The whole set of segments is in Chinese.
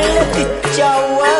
没有比较啊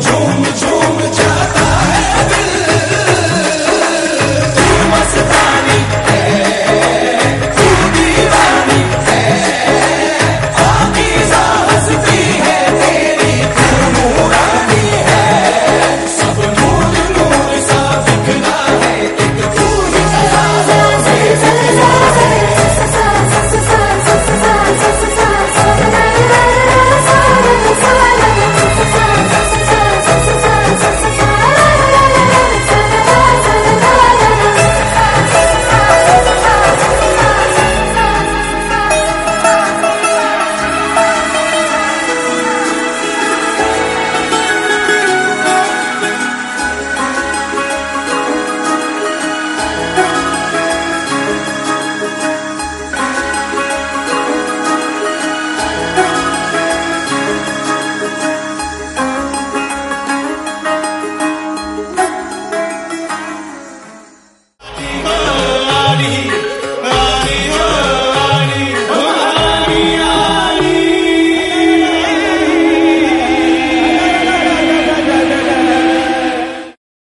June, June.